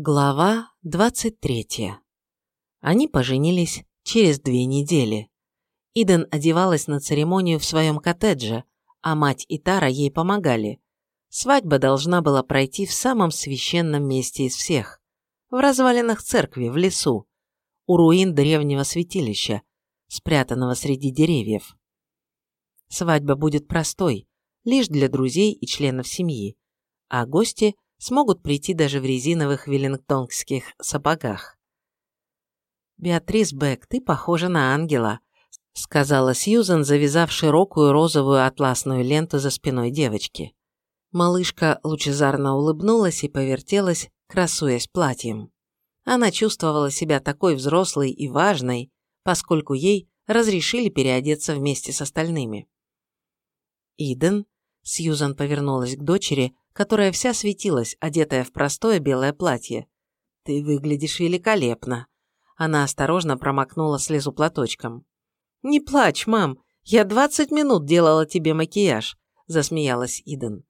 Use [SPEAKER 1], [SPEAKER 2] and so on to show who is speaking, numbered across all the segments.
[SPEAKER 1] Глава 23. Они поженились через две недели. Иден одевалась на церемонию в своем коттедже, а мать и Тара ей помогали. Свадьба должна была пройти в самом священном месте из всех – в развалинах церкви в лесу, у руин древнего святилища, спрятанного среди деревьев. Свадьба будет простой, лишь для друзей и членов семьи, а гости – смогут прийти даже в резиновых веллингтонских сапогах. «Беатрис Бек, ты похожа на ангела», — сказала Сьюзен, завязав широкую розовую атласную ленту за спиной девочки. Малышка лучезарно улыбнулась и повертелась, красуясь платьем. Она чувствовала себя такой взрослой и важной, поскольку ей разрешили переодеться вместе с остальными. Иден, Сьюзан повернулась к дочери, которая вся светилась, одетая в простое белое платье. «Ты выглядишь великолепно!» Она осторожно промокнула слезу платочком. «Не плачь, мам! Я двадцать минут делала тебе макияж!» – засмеялась Иден.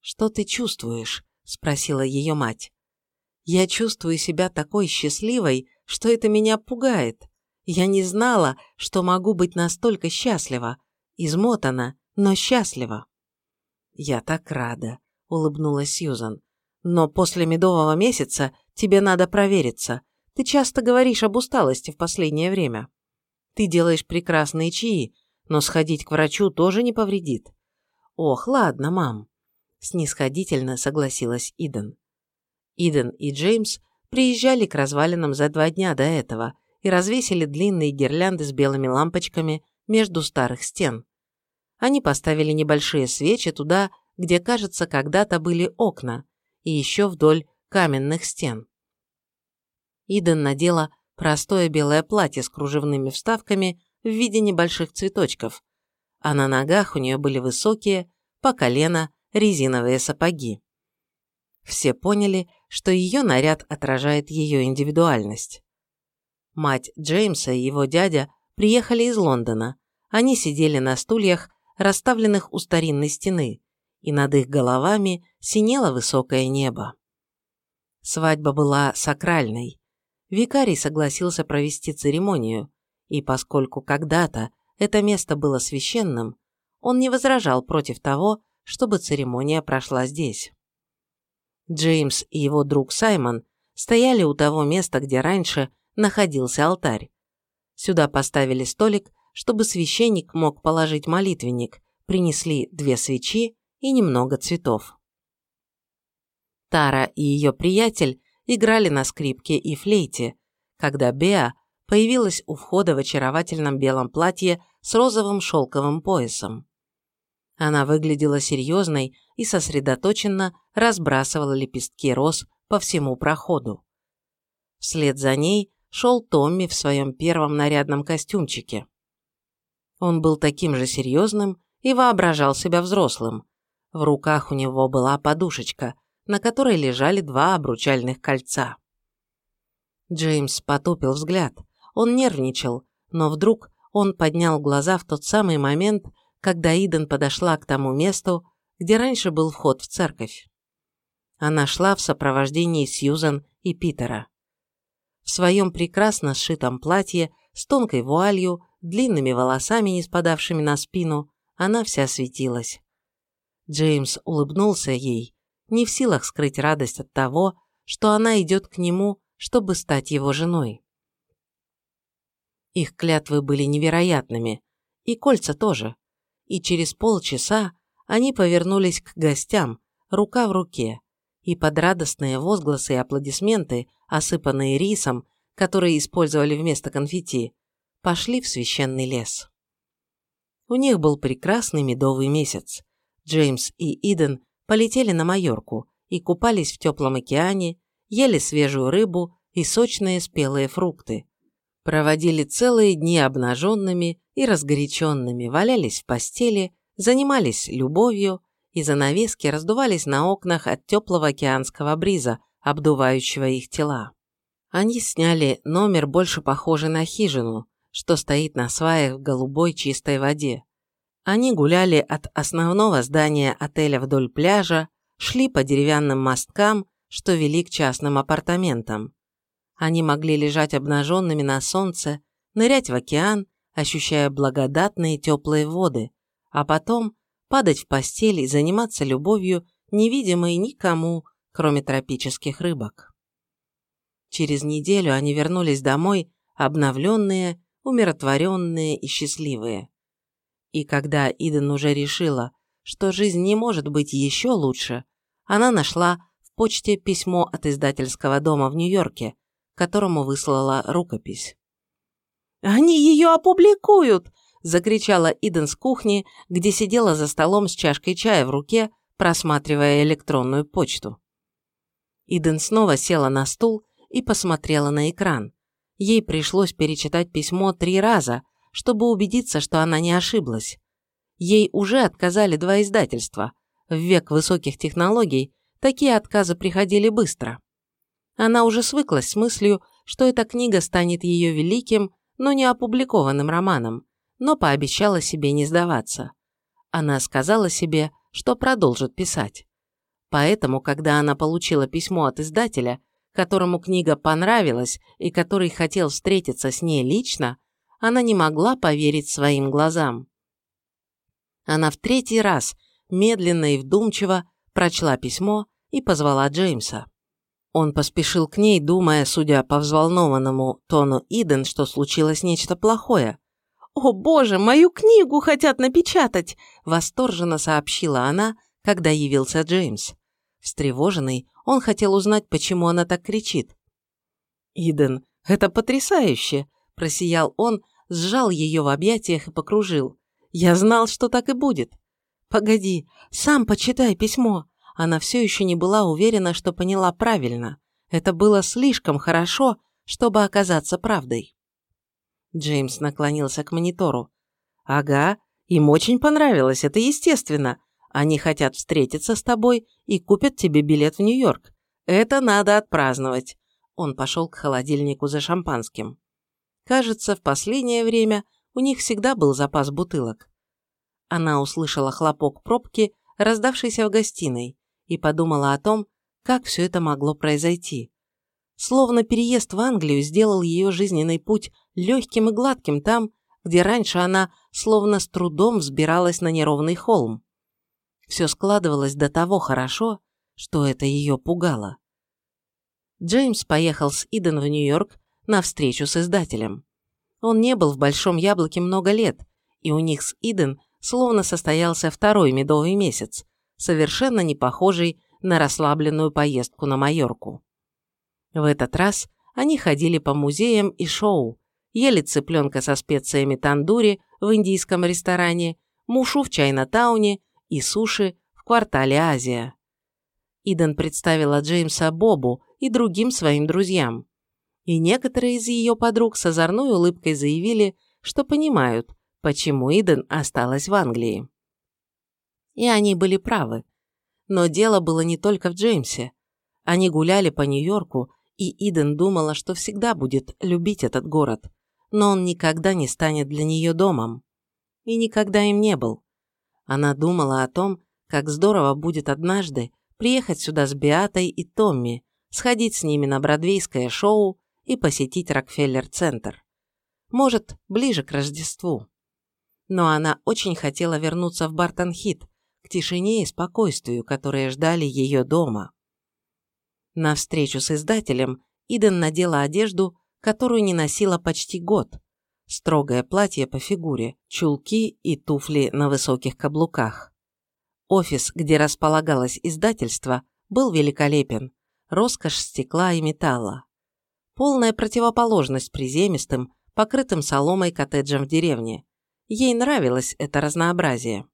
[SPEAKER 1] «Что ты чувствуешь?» – спросила ее мать. «Я чувствую себя такой счастливой, что это меня пугает. Я не знала, что могу быть настолько счастлива. Измотана, но счастлива». «Я так рада», – улыбнулась Сьюзан. «Но после медового месяца тебе надо провериться. Ты часто говоришь об усталости в последнее время. Ты делаешь прекрасные чаи, но сходить к врачу тоже не повредит». «Ох, ладно, мам», – снисходительно согласилась Иден. Иден и Джеймс приезжали к развалинам за два дня до этого и развесили длинные гирлянды с белыми лампочками между старых стен. Они поставили небольшие свечи туда, где, кажется, когда-то были окна, и еще вдоль каменных стен. Иден надела простое белое платье с кружевными вставками в виде небольших цветочков, а на ногах у нее были высокие, по колено, резиновые сапоги. Все поняли, что ее наряд отражает ее индивидуальность. Мать Джеймса и его дядя приехали из Лондона. Они сидели на стульях, расставленных у старинной стены, и над их головами синело высокое небо. Свадьба была сакральной. Викарий согласился провести церемонию, и поскольку когда-то это место было священным, он не возражал против того, чтобы церемония прошла здесь. Джеймс и его друг Саймон стояли у того места, где раньше находился алтарь. Сюда поставили столик, чтобы священник мог положить молитвенник, принесли две свечи и немного цветов. Тара и ее приятель играли на скрипке и флейте, когда Беа появилась у входа в очаровательном белом платье с розовым шелковым поясом. Она выглядела серьезной и сосредоточенно разбрасывала лепестки роз по всему проходу. Вслед за ней шел Томми в своем первом нарядном костюмчике. Он был таким же серьезным и воображал себя взрослым, в руках у него была подушечка, на которой лежали два обручальных кольца. Джеймс потупил взгляд. Он нервничал, но вдруг он поднял глаза в тот самый момент, когда Иден подошла к тому месту, где раньше был вход в церковь. Она шла в сопровождении Сьюзан и Питера. В своем прекрасно сшитом платье, с тонкой вуалью, длинными волосами, не спадавшими на спину, она вся светилась. Джеймс улыбнулся ей, не в силах скрыть радость от того, что она идет к нему, чтобы стать его женой. Их клятвы были невероятными, и кольца тоже, и через полчаса они повернулись к гостям, рука в руке, и под радостные возгласы и аплодисменты, осыпанные рисом, которые использовали вместо конфетти, пошли в священный лес. У них был прекрасный медовый месяц, Джеймс и Иден полетели на Майорку и купались в теплом океане, ели свежую рыбу и сочные спелые фрукты. Проводили целые дни обнаженными и разгоряченными, валялись в постели, занимались любовью, и занавески раздувались на окнах от теплого океанского бриза, обдувающего их тела. Они сняли номер, больше похожий на хижину, что стоит на сваях в голубой чистой воде. Они гуляли от основного здания отеля вдоль пляжа, шли по деревянным мосткам, что вели к частным апартаментам. Они могли лежать обнаженными на солнце, нырять в океан, ощущая благодатные теплые воды, а потом падать в постель и заниматься любовью, невидимой никому, кроме тропических рыбок. Через неделю они вернулись домой, обновленные, умиротворенные и счастливые. И когда Иден уже решила, что жизнь не может быть еще лучше, она нашла в почте письмо от издательского дома в Нью-Йорке, которому выслала рукопись. «Они ее опубликуют!» – закричала Иден с кухни, где сидела за столом с чашкой чая в руке, просматривая электронную почту. Иден снова села на стул и посмотрела на экран. Ей пришлось перечитать письмо три раза, чтобы убедиться, что она не ошиблась. Ей уже отказали два издательства. В век высоких технологий такие отказы приходили быстро. Она уже свыклась с мыслью, что эта книга станет ее великим, но не опубликованным романом, но пообещала себе не сдаваться. Она сказала себе, что продолжит писать. Поэтому, когда она получила письмо от издателя, которому книга понравилась и который хотел встретиться с ней лично, она не могла поверить своим глазам. Она в третий раз медленно и вдумчиво прочла письмо и позвала Джеймса. Он поспешил к ней, думая, судя по взволнованному тону Иден, что случилось нечто плохое. «О боже, мою книгу хотят напечатать!» – восторженно сообщила она, когда явился Джеймс. Встревоженный, он хотел узнать, почему она так кричит. «Иден, это потрясающе!» – просиял он, сжал ее в объятиях и покружил. «Я знал, что так и будет!» «Погоди, сам почитай письмо!» Она все еще не была уверена, что поняла правильно. Это было слишком хорошо, чтобы оказаться правдой. Джеймс наклонился к монитору. «Ага, им очень понравилось, это естественно. Они хотят встретиться с тобой и купят тебе билет в Нью-Йорк. Это надо отпраздновать». Он пошел к холодильнику за шампанским. Кажется, в последнее время у них всегда был запас бутылок. Она услышала хлопок пробки, раздавшийся в гостиной, и подумала о том, как все это могло произойти. Словно переезд в Англию сделал ее жизненный путь легким и гладким там, где раньше она словно с трудом взбиралась на неровный холм. Все складывалось до того хорошо, что это ее пугало. Джеймс поехал с Иден в Нью-Йорк на встречу с издателем. Он не был в Большом Яблоке много лет, и у них с Иден словно состоялся второй медовый месяц, совершенно не похожий на расслабленную поездку на Майорку. В этот раз они ходили по музеям и шоу, ели цыпленка со специями тандури в индийском ресторане, мушу в Чайна-тауне и суши в квартале Азия. Иден представила Джеймса Бобу и другим своим друзьям. И некоторые из ее подруг с озорной улыбкой заявили, что понимают, почему Иден осталась в Англии. И они были правы. Но дело было не только в Джеймсе. Они гуляли по Нью-Йорку, и Иден думала, что всегда будет любить этот город, но он никогда не станет для нее домом. И никогда им не был. Она думала о том, как здорово будет однажды приехать сюда с Беатой и Томми, сходить с ними на бродвейское шоу и посетить Рокфеллер-центр. Может, ближе к Рождеству. Но она очень хотела вернуться в Бартон-Хит, к тишине и спокойствию, которые ждали ее дома. На встречу с издателем Иден надела одежду, которую не носила почти год. Строгое платье по фигуре, чулки и туфли на высоких каблуках. Офис, где располагалось издательство, был великолепен. Роскошь стекла и металла. Полная противоположность приземистым, покрытым соломой коттеджам в деревне. Ей нравилось это разнообразие.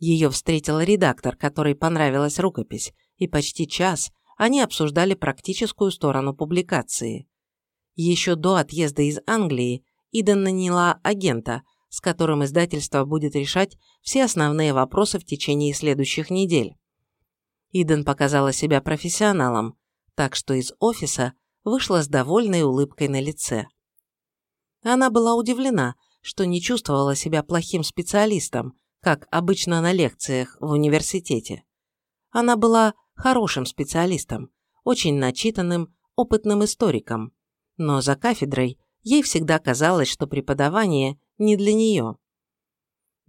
[SPEAKER 1] Ее встретил редактор, которой понравилась рукопись, и почти час они обсуждали практическую сторону публикации. Еще до отъезда из Англии Иден наняла агента, с которым издательство будет решать все основные вопросы в течение следующих недель. Иден показала себя профессионалом, так что из офиса вышла с довольной улыбкой на лице. Она была удивлена, что не чувствовала себя плохим специалистом, как обычно на лекциях в университете. Она была хорошим специалистом, очень начитанным, опытным историком. Но за кафедрой ей всегда казалось, что преподавание не для нее.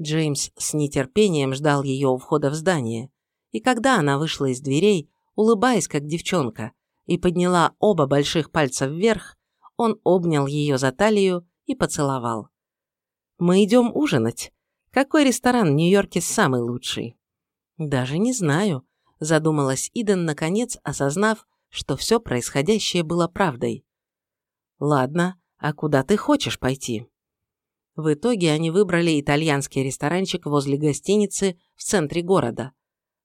[SPEAKER 1] Джеймс с нетерпением ждал ее у входа в здание, и когда она вышла из дверей, улыбаясь как девчонка, и подняла оба больших пальца вверх, он обнял ее за талию и поцеловал. «Мы идем ужинать. Какой ресторан в Нью-Йорке самый лучший?» «Даже не знаю», – задумалась Иден, наконец осознав, что все происходящее было правдой. «Ладно, а куда ты хочешь пойти?» В итоге они выбрали итальянский ресторанчик возле гостиницы в центре города.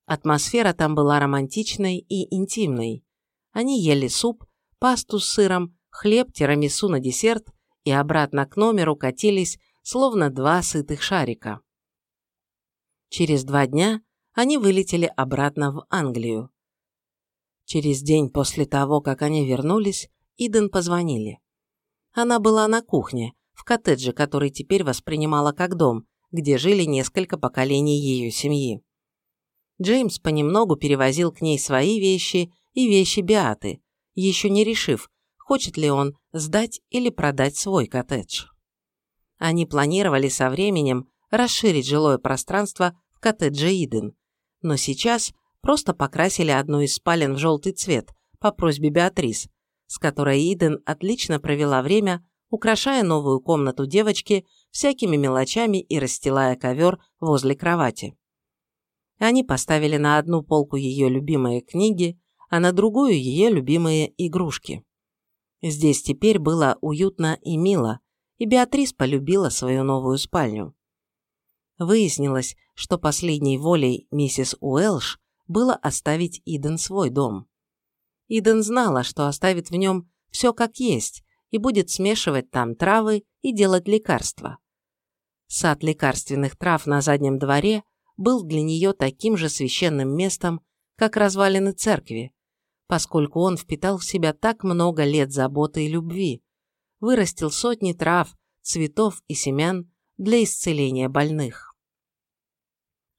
[SPEAKER 1] Атмосфера там была романтичной и интимной. Они ели суп, пасту с сыром, хлеб, тирамису на десерт и обратно к номеру катились, словно два сытых шарика. Через два дня они вылетели обратно в Англию. Через день после того, как они вернулись, Иден позвонили. Она была на кухне, в коттедже, который теперь воспринимала как дом, где жили несколько поколений ее семьи. Джеймс понемногу перевозил к ней свои вещи и вещи Биаты, еще не решив, хочет ли он сдать или продать свой коттедж. Они планировали со временем расширить жилое пространство в коттедже Иден, но сейчас просто покрасили одну из спален в желтый цвет по просьбе Беатрис, с которой Иден отлично провела время, украшая новую комнату девочки всякими мелочами и расстилая ковер возле кровати. Они поставили на одну полку ее любимые книги, а на другую ее любимые игрушки. Здесь теперь было уютно и мило, и Беатрис полюбила свою новую спальню. Выяснилось, что последней волей миссис Уэлш было оставить Иден свой дом. Иден знала, что оставит в нем все как есть и будет смешивать там травы и делать лекарства. Сад лекарственных трав на заднем дворе был для нее таким же священным местом, как развалины церкви, поскольку он впитал в себя так много лет заботы и любви, вырастил сотни трав, цветов и семян для исцеления больных.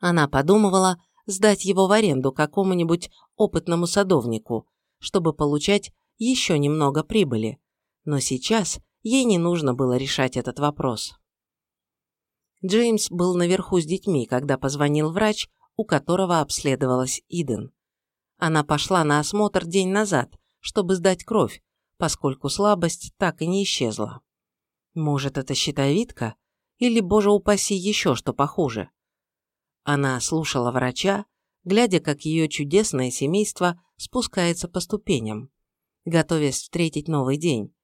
[SPEAKER 1] Она подумывала сдать его в аренду какому-нибудь опытному садовнику, чтобы получать еще немного прибыли, но сейчас ей не нужно было решать этот вопрос. Джеймс был наверху с детьми, когда позвонил врач, у которого обследовалась Иден. Она пошла на осмотр день назад, чтобы сдать кровь, поскольку слабость так и не исчезла. Может, это щитовидка? Или, боже упаси, еще что похуже? Она слушала врача, глядя, как ее чудесное семейство спускается по ступеням, готовясь встретить новый день.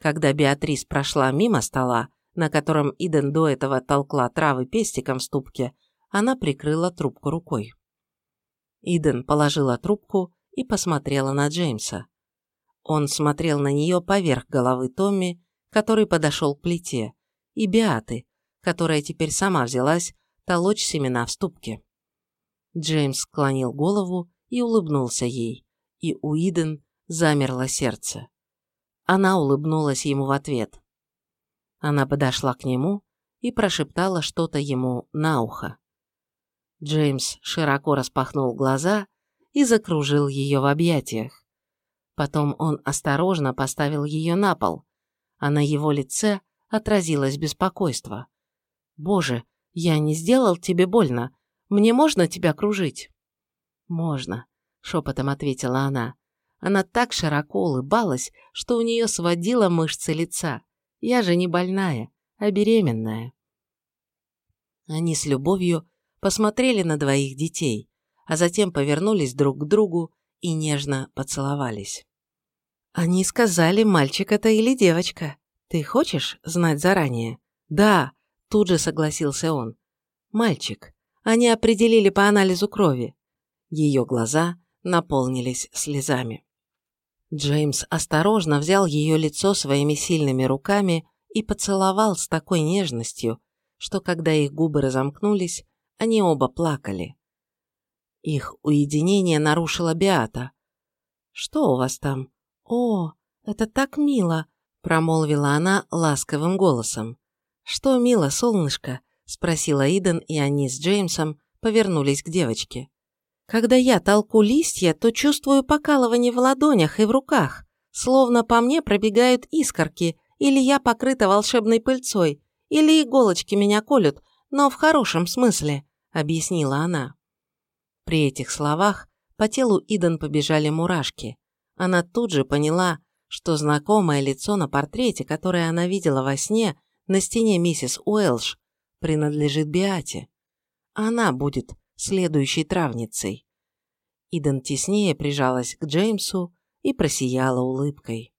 [SPEAKER 1] Когда Беатрис прошла мимо стола, на котором Иден до этого толкла травы пестиком в ступке, она прикрыла трубку рукой. Иден положила трубку и посмотрела на Джеймса. Он смотрел на нее поверх головы Томми, который подошел к плите, и Беаты, которая теперь сама взялась толочь семена в ступке. Джеймс склонил голову и улыбнулся ей, и у Иден замерло сердце. Она улыбнулась ему в ответ. Она подошла к нему и прошептала что-то ему на ухо. Джеймс широко распахнул глаза и закружил ее в объятиях. Потом он осторожно поставил ее на пол, а на его лице отразилось беспокойство. «Боже, я не сделал тебе больно. Мне можно тебя кружить?» «Можно», — шепотом ответила она. Она так широко улыбалась, что у нее сводила мышцы лица. «Я же не больная, а беременная». Они с любовью посмотрели на двоих детей, а затем повернулись друг к другу и нежно поцеловались. «Они сказали, мальчик это или девочка. Ты хочешь знать заранее?» «Да», Тут же согласился он. «Мальчик. Они определили по анализу крови». Ее глаза наполнились слезами. Джеймс осторожно взял ее лицо своими сильными руками и поцеловал с такой нежностью, что когда их губы разомкнулись, они оба плакали. Их уединение нарушила Биата. «Что у вас там? О, это так мило!» – промолвила она ласковым голосом. «Что, мило, солнышко?» – спросила Иден, и они с Джеймсом повернулись к девочке. Когда я толку листья, то чувствую покалывание в ладонях и в руках, словно по мне пробегают искорки, или я покрыта волшебной пыльцой, или иголочки меня колют, но в хорошем смысле», — объяснила она. При этих словах по телу Иден побежали мурашки. Она тут же поняла, что знакомое лицо на портрете, которое она видела во сне на стене миссис Уэлш, принадлежит Биате. Она будет следующей травницей. Иден теснее прижалась к Джеймсу и просияла улыбкой.